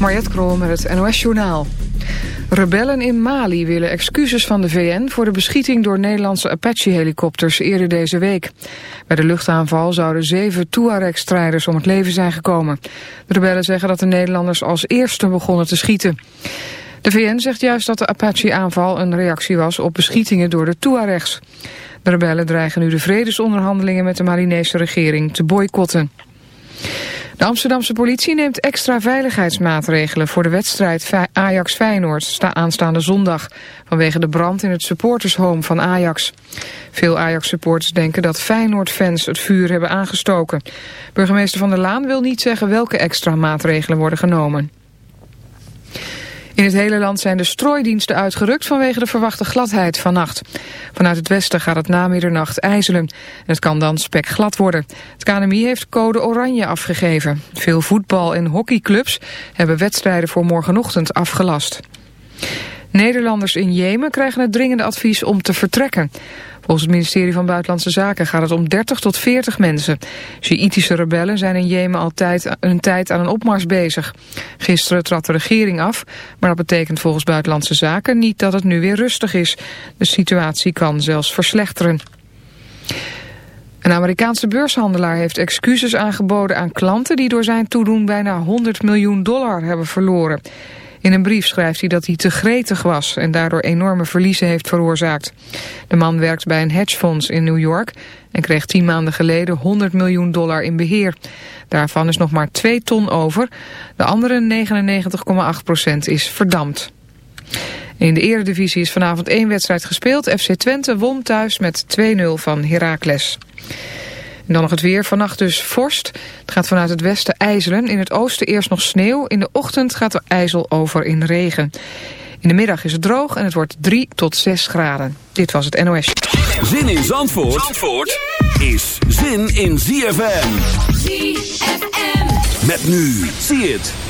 Mariette Krol met het NOS Journaal. Rebellen in Mali willen excuses van de VN voor de beschieting door Nederlandse Apache-helikopters eerder deze week. Bij de luchtaanval zouden zeven Tuareg-strijders om het leven zijn gekomen. De rebellen zeggen dat de Nederlanders als eerste begonnen te schieten. De VN zegt juist dat de Apache-aanval een reactie was op beschietingen door de Tuaregs. De rebellen dreigen nu de vredesonderhandelingen met de Malinese regering te boycotten. De Amsterdamse politie neemt extra veiligheidsmaatregelen voor de wedstrijd Ajax-Feyenoord aanstaande zondag vanwege de brand in het supportershome van Ajax. Veel Ajax-supporters denken dat Feyenoord-fans het vuur hebben aangestoken. Burgemeester Van der Laan wil niet zeggen welke extra maatregelen worden genomen. In het hele land zijn de strooidiensten uitgerukt vanwege de verwachte gladheid vannacht. Vanuit het westen gaat het na middernacht ijzelen. Het kan dan spekglad worden. Het KNMI heeft code oranje afgegeven. Veel voetbal- en hockeyclubs hebben wedstrijden voor morgenochtend afgelast. Nederlanders in Jemen krijgen het dringende advies om te vertrekken. Volgens het ministerie van Buitenlandse Zaken gaat het om 30 tot 40 mensen. Sjiitische rebellen zijn in Jemen altijd een tijd aan een opmars bezig. Gisteren trad de regering af, maar dat betekent volgens Buitenlandse Zaken niet dat het nu weer rustig is. De situatie kan zelfs verslechteren. Een Amerikaanse beurshandelaar heeft excuses aangeboden aan klanten die door zijn toedoen bijna 100 miljoen dollar hebben verloren. In een brief schrijft hij dat hij te gretig was en daardoor enorme verliezen heeft veroorzaakt. De man werkt bij een hedgefonds in New York en kreeg tien maanden geleden 100 miljoen dollar in beheer. Daarvan is nog maar 2 ton over. De andere 99,8 procent is verdampt. In de eredivisie is vanavond één wedstrijd gespeeld. FC Twente won thuis met 2-0 van Heracles. En dan nog het weer. Vannacht dus vorst. Het gaat vanuit het westen ijzelen. In het oosten eerst nog sneeuw. In de ochtend gaat er ijzel over in regen. In de middag is het droog en het wordt 3 tot 6 graden. Dit was het NOS. Zin in Zandvoort, Zandvoort is zin in ZFM. ZFM. Met nu. Zie het.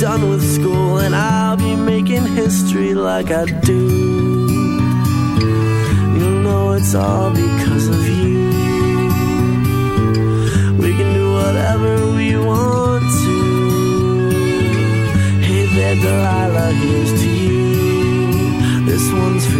done with school, and I'll be making history like I do. You'll know it's all because of you. We can do whatever we want to. Hey there, Delilah, here's to you. This one's for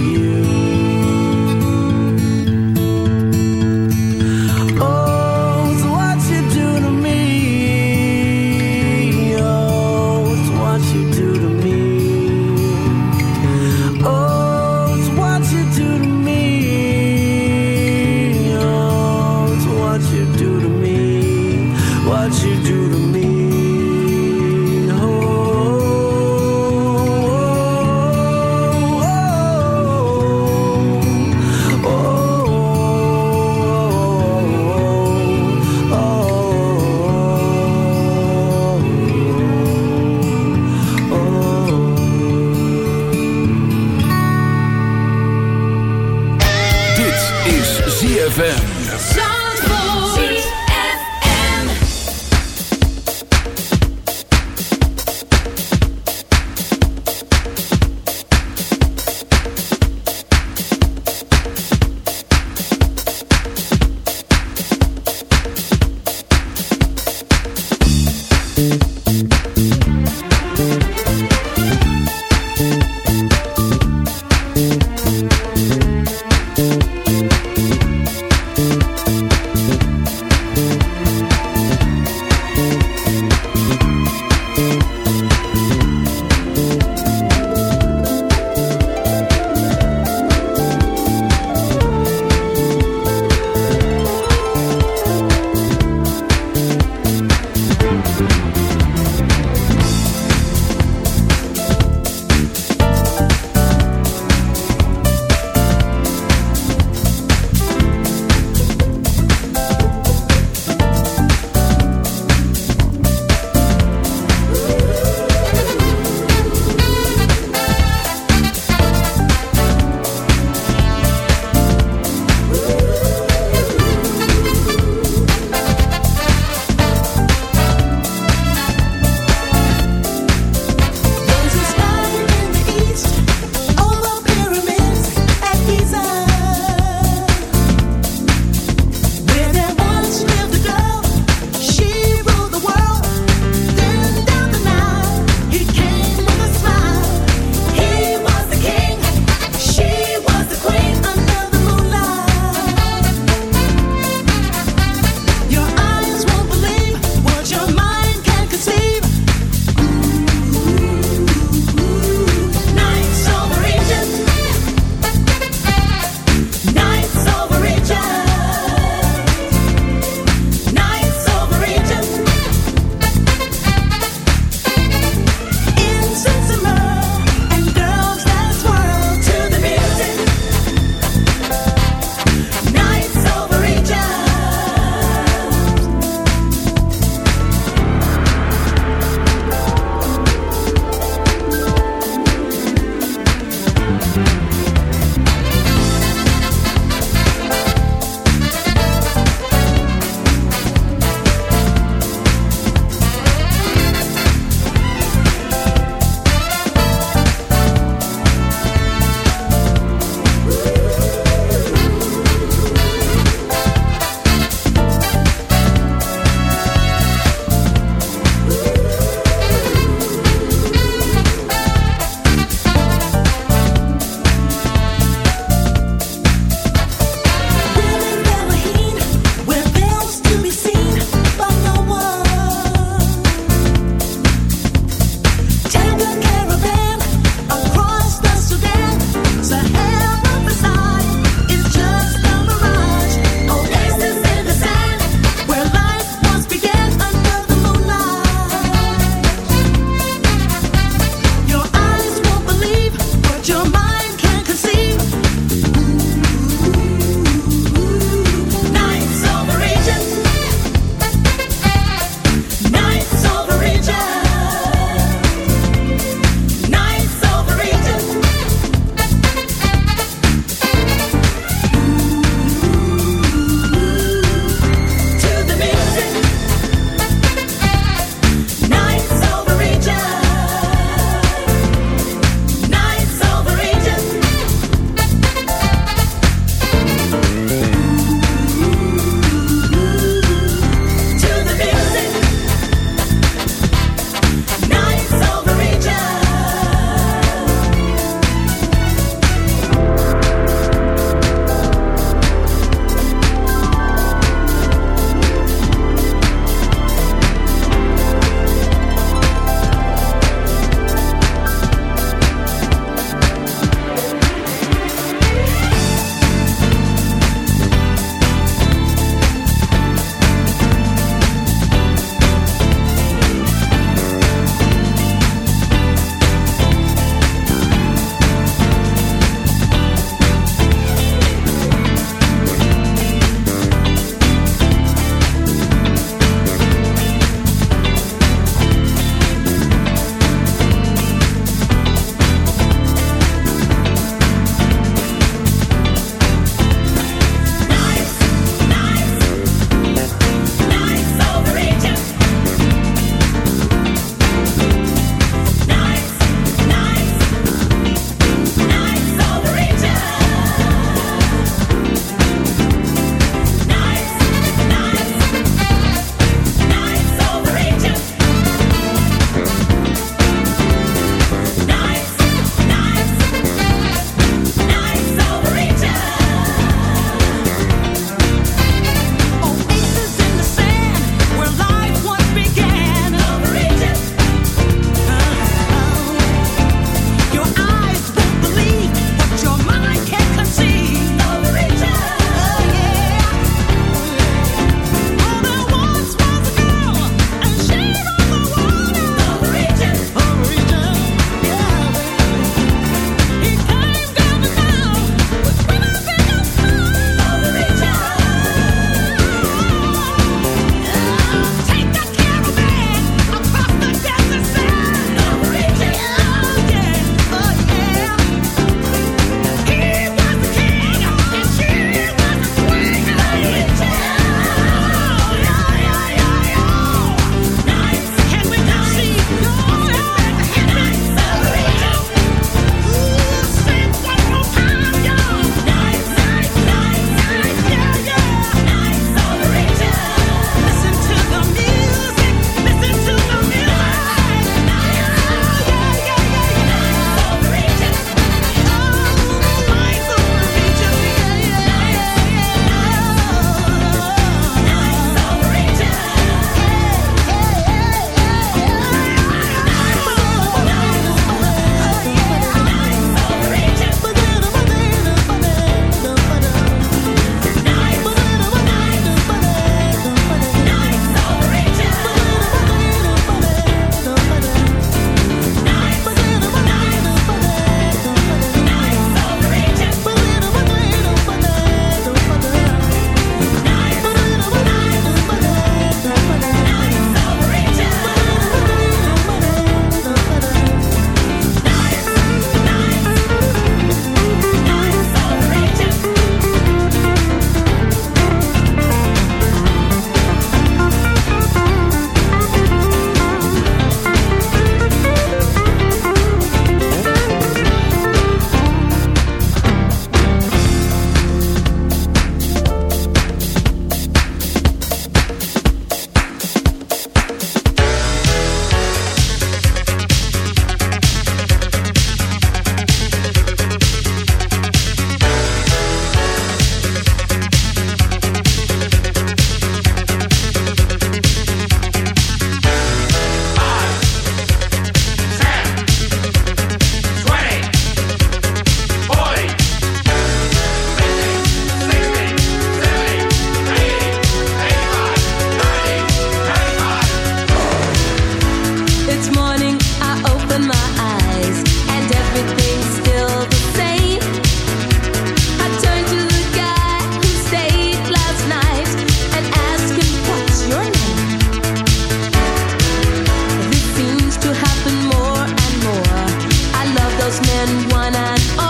oh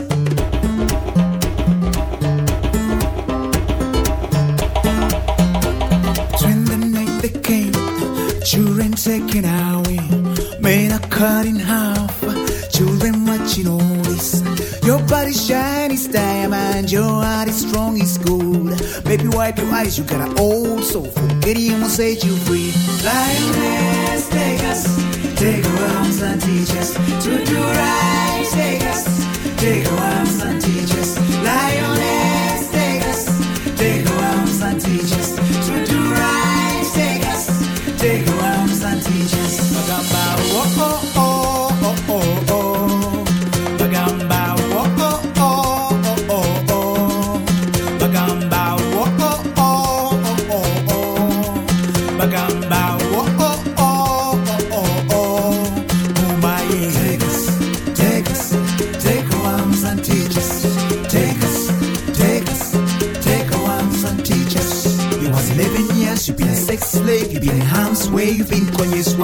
Children taken away, men are cut in half, children watching all this. Your body shiny as diamond, your heart is strong as gold. Baby, wipe your eyes, you got an old soul. Forget him will set you free. Lioness, take us, take our arms and teach us to do right. Take us, take our arms and teach us. Lioness,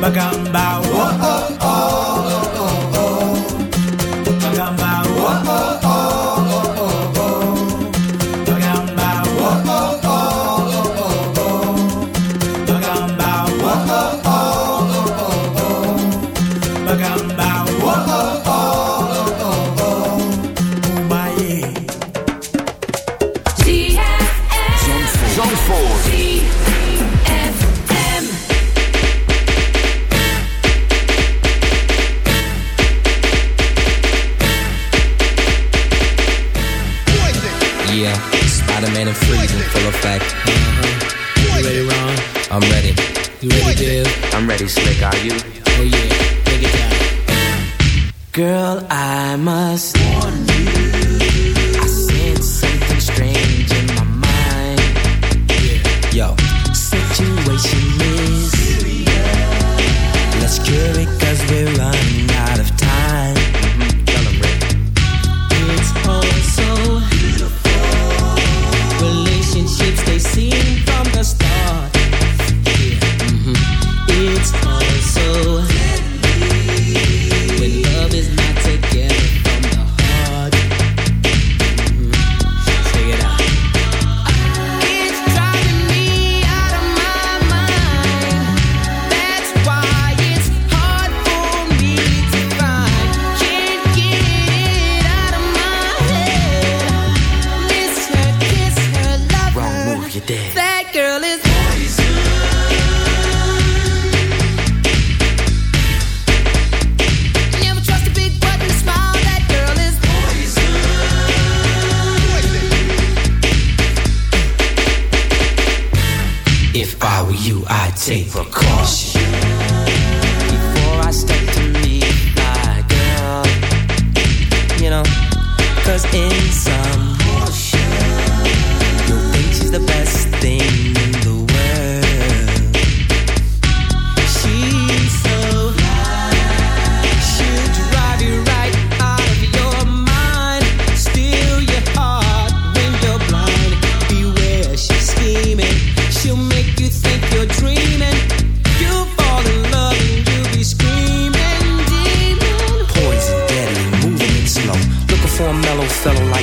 Bagamba, oh oh oh oh If I were you, I'd take precaution. Before I step to meet my girl, you know, cause in some